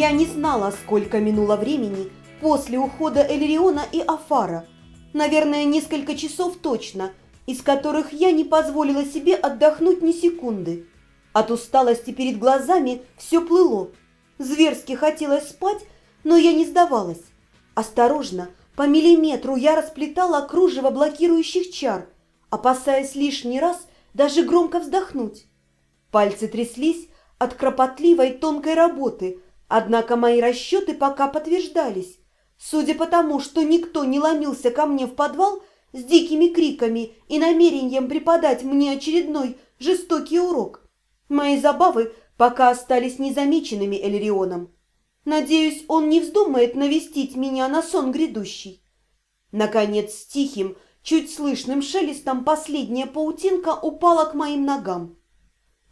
Я не знала, сколько минуло времени после ухода Элериона и Афара. Наверное, несколько часов точно, из которых я не позволила себе отдохнуть ни секунды. От усталости перед глазами все плыло. Зверски хотелось спать, но я не сдавалась. Осторожно, по миллиметру я расплетала кружево блокирующих чар, опасаясь лишний раз даже громко вздохнуть. Пальцы тряслись от кропотливой тонкой работы – Однако мои расчеты пока подтверждались. Судя по тому, что никто не ломился ко мне в подвал с дикими криками и намерением преподать мне очередной жестокий урок, мои забавы пока остались незамеченными Элерионом. Надеюсь, он не вздумает навестить меня на сон грядущий. Наконец, с тихим, чуть слышным шелестом последняя паутинка упала к моим ногам.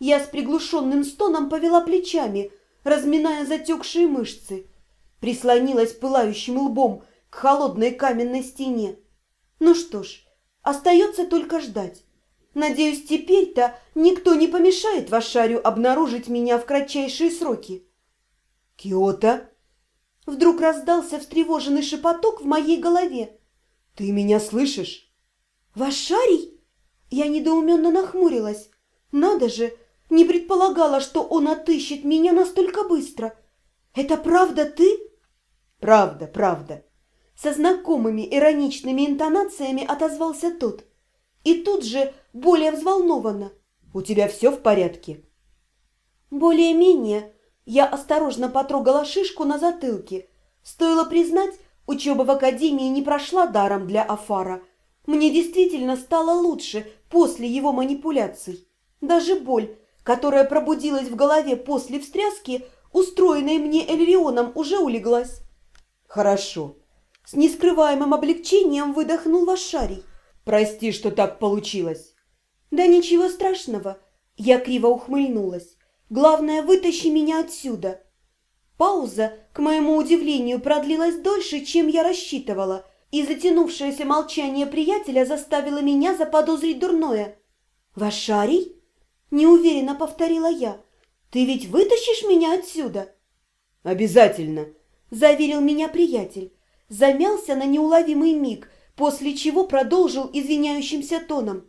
Я с приглушенным стоном повела плечами – разминая затекшие мышцы. Прислонилась пылающим лбом к холодной каменной стене. Ну что ж, остается только ждать. Надеюсь, теперь-то никто не помешает Вашарю обнаружить меня в кратчайшие сроки. Киота! Вдруг раздался встревоженный шепоток в моей голове. Ты меня слышишь? Вашарий? Я недоуменно нахмурилась. Надо же, не предполагала, что он отыщет меня настолько быстро. Это правда ты? Правда, правда. Со знакомыми ироничными интонациями отозвался тот. И тут же более взволнованно. У тебя все в порядке? Более-менее. Я осторожно потрогала шишку на затылке. Стоило признать, учеба в академии не прошла даром для Афара. Мне действительно стало лучше после его манипуляций. Даже боль, которая пробудилась в голове после встряски, устроенной мне Эльрионом, уже улеглась. Хорошо. С нескрываемым облегчением выдохнул Вашарий. Прости, что так получилось. Да ничего страшного. Я криво ухмыльнулась. Главное, вытащи меня отсюда. Пауза, к моему удивлению, продлилась дольше, чем я рассчитывала, и затянувшееся молчание приятеля заставило меня заподозрить дурное. «Вашарий?» Неуверенно повторила я. «Ты ведь вытащишь меня отсюда?» «Обязательно», – заверил меня приятель. Замялся на неуловимый миг, после чего продолжил извиняющимся тоном.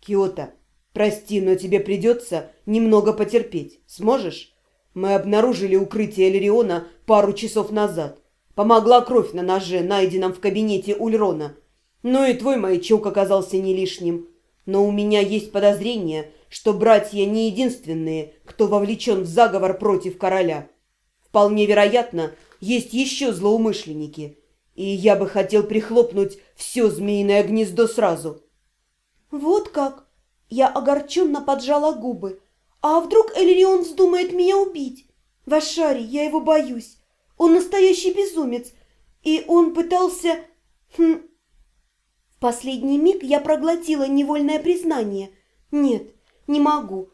«Киота, прости, но тебе придется немного потерпеть. Сможешь? Мы обнаружили укрытие Элериона пару часов назад. Помогла кровь на ноже, найденном в кабинете Ульрона. Ну и твой маячок оказался не лишним. Но у меня есть подозрение, что братья не единственные, кто вовлечен в заговор против короля. Вполне вероятно, есть еще злоумышленники, и я бы хотел прихлопнуть все змеиное гнездо сразу. Вот как! Я огорченно поджала губы. А вдруг Элерион вздумает меня убить? Вашари, я его боюсь. Он настоящий безумец, и он пытался... Хм... В последний миг я проглотила невольное признание. Нет, не могу.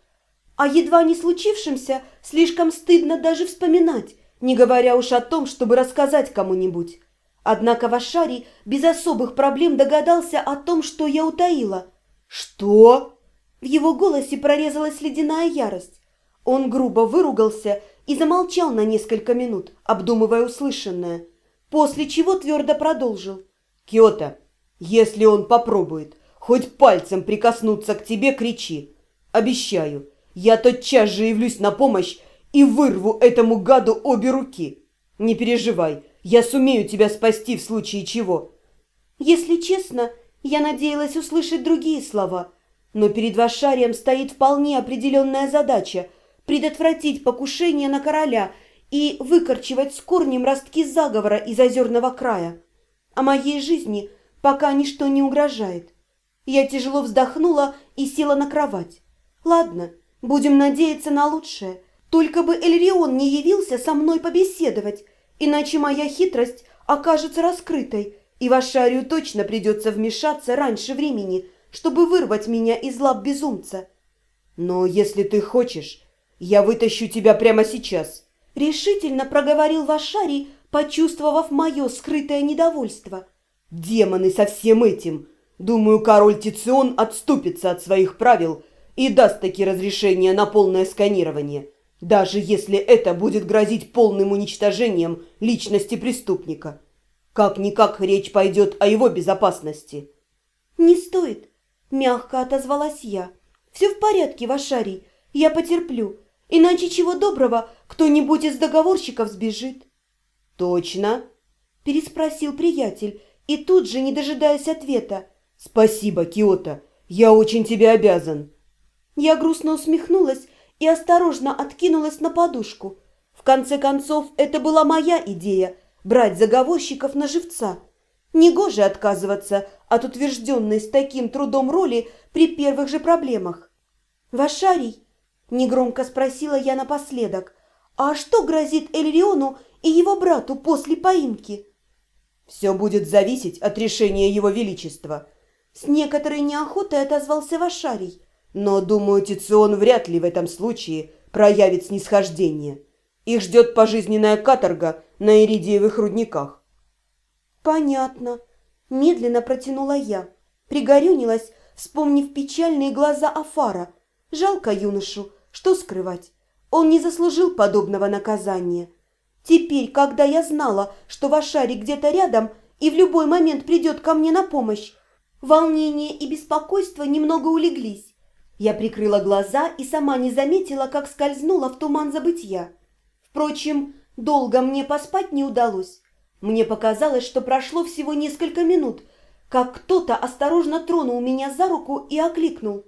А едва не случившемся слишком стыдно даже вспоминать, не говоря уж о том, чтобы рассказать кому-нибудь. Однако Вашарий без особых проблем догадался о том, что я утаила. «Что?» В его голосе прорезалась ледяная ярость. Он грубо выругался и замолчал на несколько минут, обдумывая услышанное, после чего твердо продолжил. «Киота, если он попробует хоть пальцем прикоснуться к тебе, кричи. Обещаю, я тотчас же явлюсь на помощь и вырву этому гаду обе руки. Не переживай, я сумею тебя спасти в случае чего». Если честно, я надеялась услышать другие слова, но перед Вашарием стоит вполне определенная задача – предотвратить покушение на короля и выкорчевать с корнем ростки заговора из озерного края. А моей жизни пока ничто не угрожает. Я тяжело вздохнула и села на кровать. Ладно, будем надеяться на лучшее. Только бы Эльрион не явился со мной побеседовать, иначе моя хитрость окажется раскрытой, и Вашарию точно придется вмешаться раньше времени, чтобы вырвать меня из лап безумца. Но если ты хочешь, я вытащу тебя прямо сейчас. Решительно проговорил Вашарий, почувствовав мое скрытое недовольство. Демоны со всем этим! Думаю, король Тицион отступится от своих правил – и даст таки разрешение на полное сканирование. даже если это будет грозить полным уничтожением личности преступника. Как-никак речь пойдет о его безопасности. «Не стоит», – мягко отозвалась я. «Все в порядке, Вашарий, я потерплю, иначе чего доброго, кто-нибудь из договорщиков сбежит». «Точно?» – переспросил приятель, и тут же, не дожидаясь ответа. «Спасибо, Киота, я очень тебе обязан». Я грустно усмехнулась и осторожно откинулась на подушку. В конце концов, это была моя идея – брать заговорщиков на живца. Негоже отказываться от утвержденной с таким трудом роли при первых же проблемах. «Вашарий?» – негромко спросила я напоследок. «А что грозит Эльриону и его брату после поимки?» «Все будет зависеть от решения его величества», – с некоторой неохотой отозвался Вашарий. Но, думаю, Тицион вряд ли в этом случае проявит снисхождение. Их ждет пожизненная каторга на иридиевых рудниках. Понятно. Медленно протянула я. Пригорюнилась, вспомнив печальные глаза Афара. Жалко юношу, что скрывать. Он не заслужил подобного наказания. Теперь, когда я знала, что Вашари где-то рядом и в любой момент придет ко мне на помощь, волнение и беспокойство немного улеглись. Я прикрыла глаза и сама не заметила, как скользнула в туман забытья. Впрочем, долго мне поспать не удалось. Мне показалось, что прошло всего несколько минут, как кто-то осторожно тронул меня за руку и окликнул.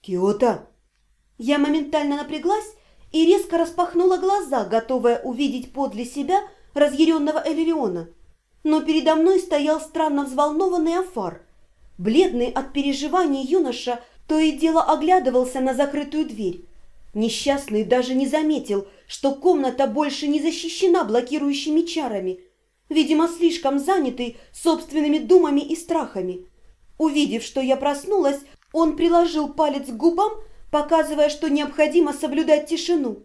«Киота!» Я моментально напряглась и резко распахнула глаза, готовая увидеть подле себя разъяренного Элериона. Но передо мной стоял странно взволнованный Афар. Бледный от переживаний юноша то и дело оглядывался на закрытую дверь. Несчастный даже не заметил, что комната больше не защищена блокирующими чарами, видимо, слишком занятый собственными думами и страхами. Увидев, что я проснулась, он приложил палец к губам, показывая, что необходимо соблюдать тишину.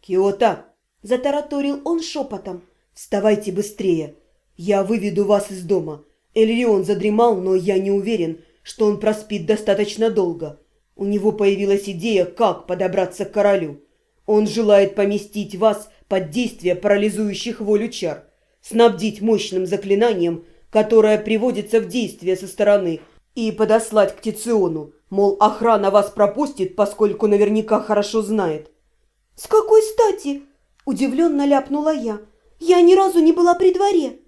«Киота!» – затараторил он шепотом. «Вставайте быстрее! Я выведу вас из дома. Эльрион задремал, но я не уверен, что он проспит достаточно долго. У него появилась идея, как подобраться к королю. Он желает поместить вас под действие парализующих волю чар, снабдить мощным заклинанием, которое приводится в действие со стороны, и подослать к Тициону, мол, охрана вас пропустит, поскольку наверняка хорошо знает. «С какой стати?» – удивленно ляпнула я. «Я ни разу не была при дворе».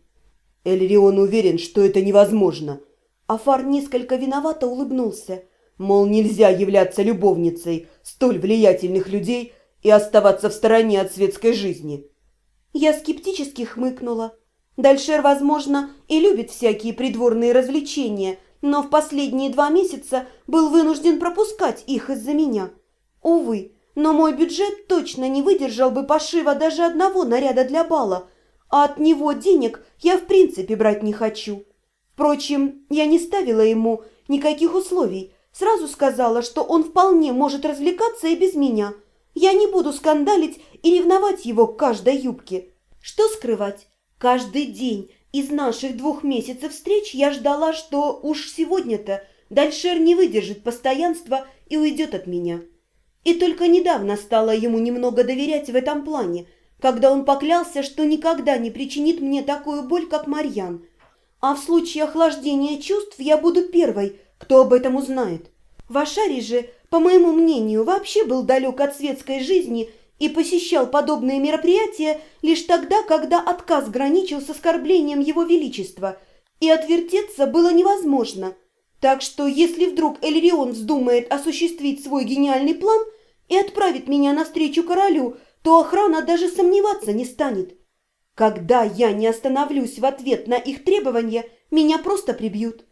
Эльрион уверен, что это невозможно – Афар несколько виновато улыбнулся. Мол, нельзя являться любовницей столь влиятельных людей и оставаться в стороне от светской жизни. Я скептически хмыкнула. Дальшер, возможно, и любит всякие придворные развлечения, но в последние два месяца был вынужден пропускать их из-за меня. Увы, но мой бюджет точно не выдержал бы пошива даже одного наряда для бала, а от него денег я в принципе брать не хочу. Впрочем, я не ставила ему никаких условий. Сразу сказала, что он вполне может развлекаться и без меня. Я не буду скандалить и ревновать его к каждой юбке. Что скрывать? Каждый день из наших двух месяцев встреч я ждала, что уж сегодня-то Дальшер не выдержит постоянства и уйдет от меня. И только недавно стала ему немного доверять в этом плане, когда он поклялся, что никогда не причинит мне такую боль, как Марьян – а в случае охлаждения чувств я буду первой, кто об этом узнает. Вашари же, по моему мнению, вообще был далек от светской жизни и посещал подобные мероприятия лишь тогда, когда отказ граничил с оскорблением его величества, и отвертеться было невозможно. Так что, если вдруг Эльрион вздумает осуществить свой гениальный план и отправит меня навстречу королю, то охрана даже сомневаться не станет. Когда я не остановлюсь в ответ на их требования, меня просто прибьют.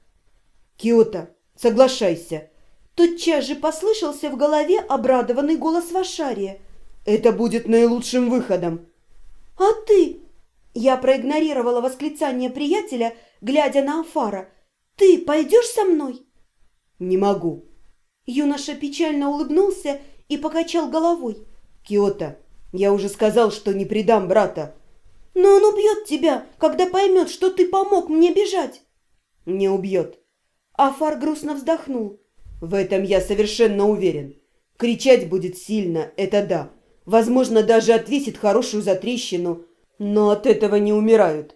Киота, соглашайся. Тотчас же послышался в голове обрадованный голос Вашария. Это будет наилучшим выходом. А ты? Я проигнорировала восклицание приятеля, глядя на Афара. Ты пойдешь со мной? Не могу. Юноша печально улыбнулся и покачал головой. Киота, я уже сказал, что не предам брата. Но он убьет тебя, когда поймет, что ты помог мне бежать. Не убьет. Афар грустно вздохнул. В этом я совершенно уверен. Кричать будет сильно, это да. Возможно, даже отвесит хорошую затрещину, но от этого не умирают.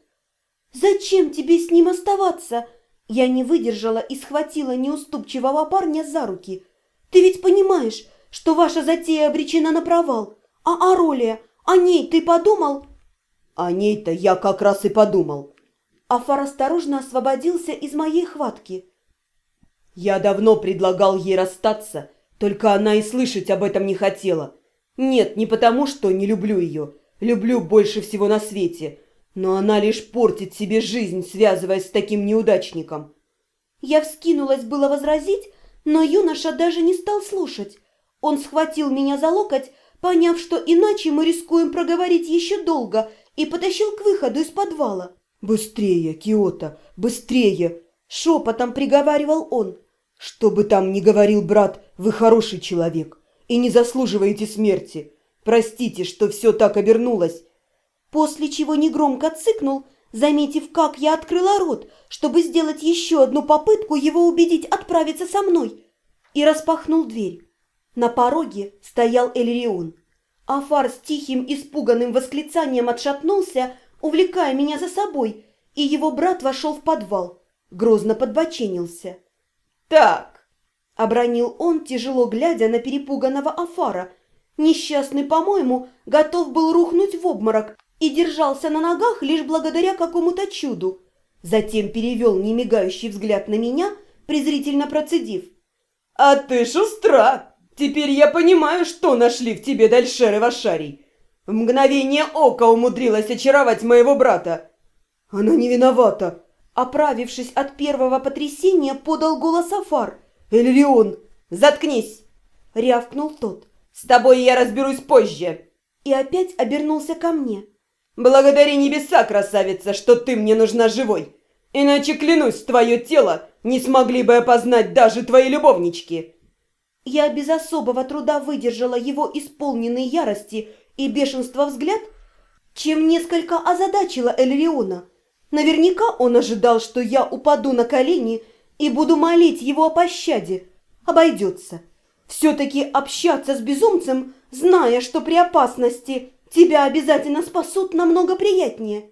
«Зачем тебе с ним оставаться?» Я не выдержала и схватила неуступчивого парня за руки. «Ты ведь понимаешь, что ваша затея обречена на провал. А Аролия, о ней ты подумал?» «О ней-то я как раз и подумал». Афар осторожно освободился из моей хватки. «Я давно предлагал ей расстаться, только она и слышать об этом не хотела. Нет, не потому, что не люблю ее. Люблю больше всего на свете. Но она лишь портит себе жизнь, связываясь с таким неудачником». Я вскинулась было возразить, но юноша даже не стал слушать. Он схватил меня за локоть, поняв, что иначе мы рискуем проговорить еще долго, и потащил к выходу из подвала. «Быстрее, Киота, быстрее!» – шепотом приговаривал он. «Что бы там ни говорил брат, вы хороший человек и не заслуживаете смерти. Простите, что все так обернулось». После чего негромко цыкнул, заметив, как я открыла рот, чтобы сделать еще одну попытку его убедить отправиться со мной, и распахнул дверь. На пороге стоял Эльрион. Афар с тихим испуганным восклицанием отшатнулся, увлекая меня за собой, и его брат вошел в подвал, грозно подбоченился. «Так!» — обронил он, тяжело глядя на перепуганного Афара. Несчастный, по-моему, готов был рухнуть в обморок и держался на ногах лишь благодаря какому-то чуду. Затем перевел немигающий взгляд на меня, презрительно процедив. «А ты шустра!» Теперь я понимаю, что нашли в тебе Дальшер и Вашарий. В мгновение ока умудрилась очаровать моего брата. Она не виновата. Оправившись от первого потрясения, подал голос Афар. «Эльрион, заткнись!» — рявкнул тот. «С тобой я разберусь позже!» И опять обернулся ко мне. «Благодари небеса, красавица, что ты мне нужна живой! Иначе, клянусь, твое тело не смогли бы опознать даже твои любовнички!» Я без особого труда выдержала его исполненный ярости и бешенства взгляд, чем несколько озадачила Эльриона. Наверняка он ожидал, что я упаду на колени и буду молить его о пощаде. Обойдется. Все-таки общаться с безумцем, зная, что при опасности тебя обязательно спасут, намного приятнее.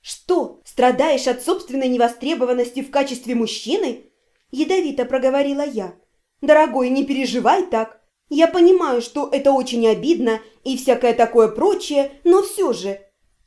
«Что, страдаешь от собственной невостребованности в качестве мужчины?» Ядовито проговорила я. Дорогой, не переживай так. Я понимаю, что это очень обидно и всякое такое прочее, но все же...»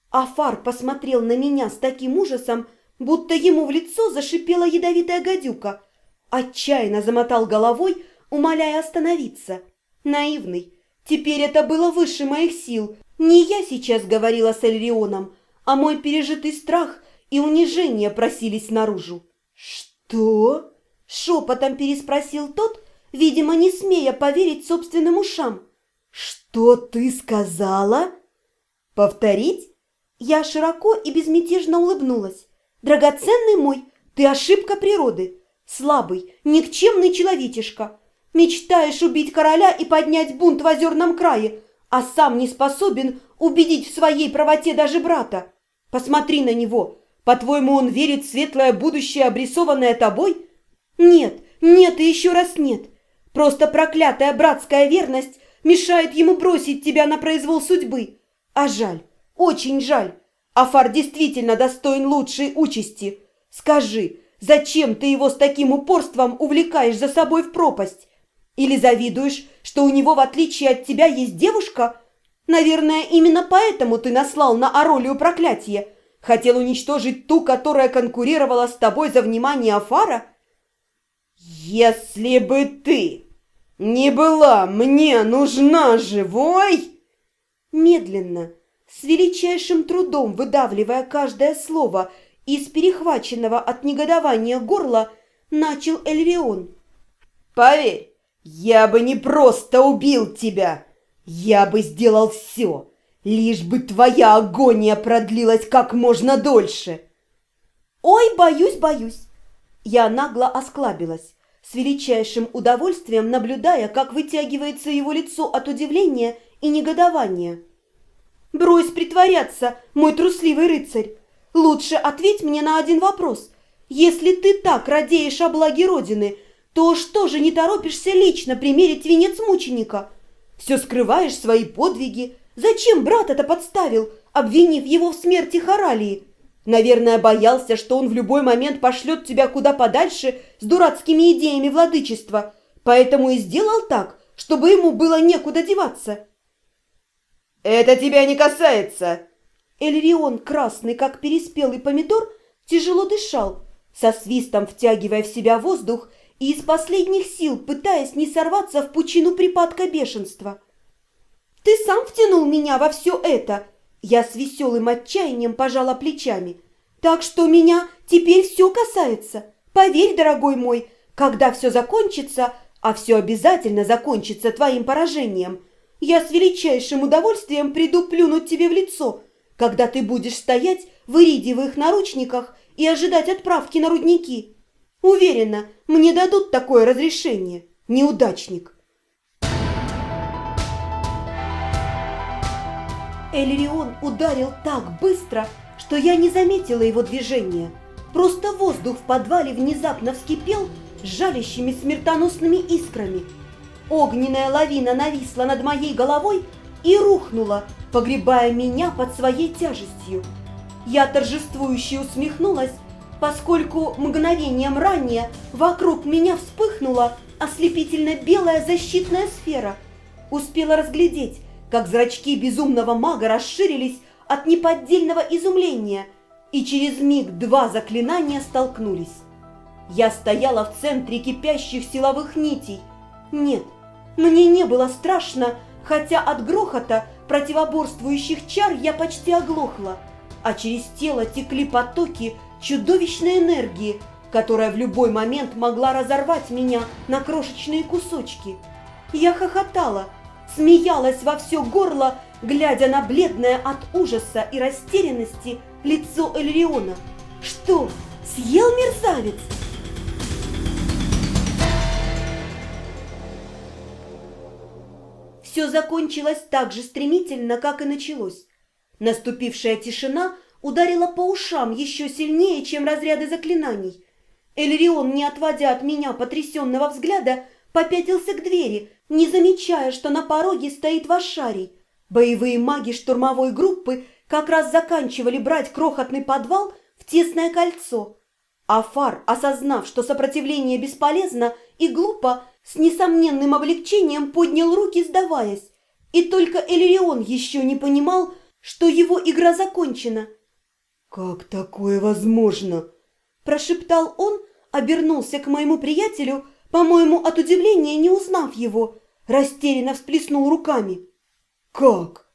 Афар посмотрел на меня с таким ужасом, будто ему в лицо зашипела ядовитая гадюка. Отчаянно замотал головой, умоляя остановиться. Наивный. Теперь это было выше моих сил. Не я сейчас говорила с Эльрионом, а мой пережитый страх и унижение просились наружу. «Что?» Шепотом переспросил тот, видимо, не смея поверить собственным ушам. «Что ты сказала?» «Повторить?» Я широко и безмятежно улыбнулась. «Драгоценный мой, ты ошибка природы. Слабый, никчемный человечишка. Мечтаешь убить короля и поднять бунт в озерном крае, а сам не способен убедить в своей правоте даже брата. Посмотри на него. По-твоему, он верит в светлое будущее, обрисованное тобой?» Нет, нет и еще раз нет. Просто проклятая братская верность мешает ему бросить тебя на произвол судьбы. А жаль, очень жаль. Афар действительно достоин лучшей участи. Скажи, зачем ты его с таким упорством увлекаешь за собой в пропасть? Или завидуешь, что у него, в отличие от тебя, есть девушка? Наверное, именно поэтому ты наслал на Аролию проклятие. Хотел уничтожить ту, которая конкурировала с тобой за внимание Афара? «Если бы ты не была мне нужна живой...» Медленно, с величайшим трудом выдавливая каждое слово из перехваченного от негодования горла, начал Эльрион. «Поверь, я бы не просто убил тебя, я бы сделал все, лишь бы твоя агония продлилась как можно дольше». «Ой, боюсь, боюсь!» Я нагло осклабилась с величайшим удовольствием наблюдая, как вытягивается его лицо от удивления и негодования. «Брось притворяться, мой трусливый рыцарь! Лучше ответь мне на один вопрос. Если ты так радеешь о благе Родины, то что же не торопишься лично примерить венец мученика? Все скрываешь свои подвиги. Зачем брат это подставил, обвинив его в смерти Харалии? Наверное, боялся, что он в любой момент пошлет тебя куда подальше с дурацкими идеями владычества, поэтому и сделал так, чтобы ему было некуда деваться. «Это тебя не касается!» Эльрион, красный, как переспелый помидор, тяжело дышал, со свистом втягивая в себя воздух и из последних сил пытаясь не сорваться в пучину припадка бешенства. «Ты сам втянул меня во все это!» Я с веселым отчаянием пожала плечами. «Так что меня теперь все касается. Поверь, дорогой мой, когда все закончится, а все обязательно закончится твоим поражением, я с величайшим удовольствием приду плюнуть тебе в лицо, когда ты будешь стоять в иридиевых наручниках и ожидать отправки на рудники. Уверена, мне дадут такое разрешение, неудачник». Эльрион ударил так быстро, что я не заметила его движения. Просто воздух в подвале внезапно вскипел жалящими смертоносными искрами. Огненная лавина нависла над моей головой и рухнула, погребая меня под своей тяжестью. Я торжествующе усмехнулась, поскольку мгновением ранее вокруг меня вспыхнула ослепительно белая защитная сфера. Успела разглядеть, как зрачки безумного мага расширились от неподдельного изумления, и через миг два заклинания столкнулись. Я стояла в центре кипящих силовых нитей. Нет, мне не было страшно, хотя от грохота противоборствующих чар я почти оглохла, а через тело текли потоки чудовищной энергии, которая в любой момент могла разорвать меня на крошечные кусочки. Я хохотала – смеялась во все горло, глядя на бледное от ужаса и растерянности лицо Эльриона. «Что, съел мерзавец?» Все закончилось так же стремительно, как и началось. Наступившая тишина ударила по ушам еще сильнее, чем разряды заклинаний. Эльрион, не отводя от меня потрясенного взгляда, попятился к двери, не замечая, что на пороге стоит Вашарий. Боевые маги штурмовой группы как раз заканчивали брать крохотный подвал в тесное кольцо. Афар, осознав, что сопротивление бесполезно и глупо, с несомненным облегчением поднял руки, сдаваясь. И только Элерион еще не понимал, что его игра закончена. «Как такое возможно?» – прошептал он, обернулся к моему приятелю – по-моему, от удивления, не узнав его, растерянно всплеснул руками. «Как?»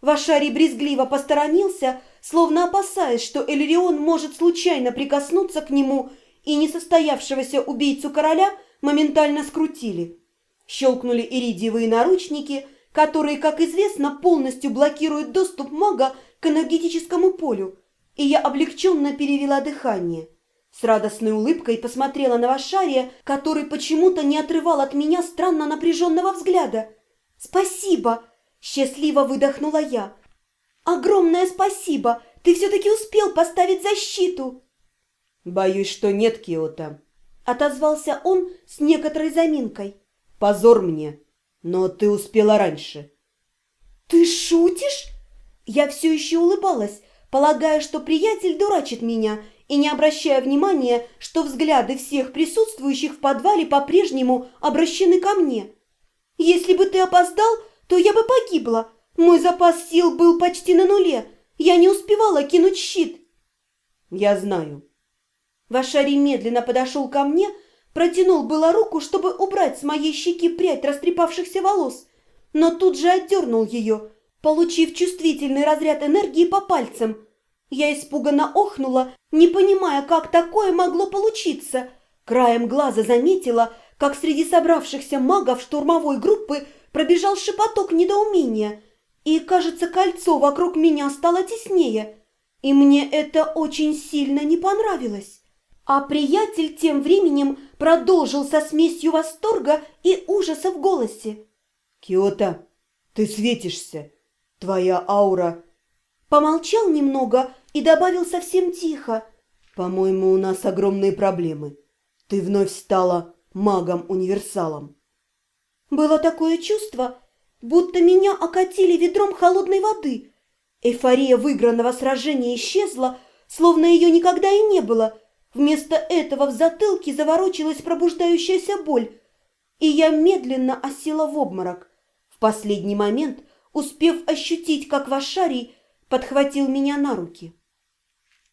Вашарий брезгливо посторонился, словно опасаясь, что Эльрион может случайно прикоснуться к нему, и несостоявшегося убийцу короля моментально скрутили. Щелкнули иридиевые наручники, которые, как известно, полностью блокируют доступ мага к энергетическому полю, и я облегченно перевела дыхание. С радостной улыбкой посмотрела на Вашария, который почему-то не отрывал от меня странно напряженного взгляда. «Спасибо!» – счастливо выдохнула я. «Огромное спасибо! Ты все-таки успел поставить защиту!» «Боюсь, что нет, Киота», – отозвался он с некоторой заминкой. «Позор мне, но ты успела раньше». «Ты шутишь?» Я все еще улыбалась, полагая, что приятель дурачит меня – и не обращая внимания, что взгляды всех присутствующих в подвале по-прежнему обращены ко мне. «Если бы ты опоздал, то я бы погибла. Мой запас сил был почти на нуле. Я не успевала кинуть щит». «Я знаю». Вашари медленно подошел ко мне, протянул было руку, чтобы убрать с моей щеки прядь растрепавшихся волос, но тут же отдернул ее, получив чувствительный разряд энергии по пальцам – я испуганно охнула, не понимая, как такое могло получиться. Краем глаза заметила, как среди собравшихся магов штурмовой группы пробежал шепоток недоумения. И, кажется, кольцо вокруг меня стало теснее. И мне это очень сильно не понравилось. А приятель тем временем продолжил со смесью восторга и ужаса в голосе. «Киота, ты светишься. Твоя аура Помолчал немного и добавил совсем тихо. «По-моему, у нас огромные проблемы. Ты вновь стала магом-универсалом». Было такое чувство, будто меня окатили ведром холодной воды. Эйфория выигранного сражения исчезла, словно ее никогда и не было. Вместо этого в затылке заворочилась пробуждающаяся боль, и я медленно осела в обморок. В последний момент, успев ощутить, как Вашарий подхватил меня на руки.